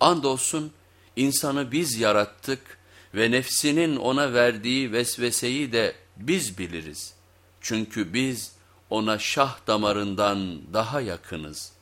Andolsun insanı biz yarattık ve nefsinin ona verdiği vesveseyi de biz biliriz. Çünkü biz ona şah damarından daha yakınız.''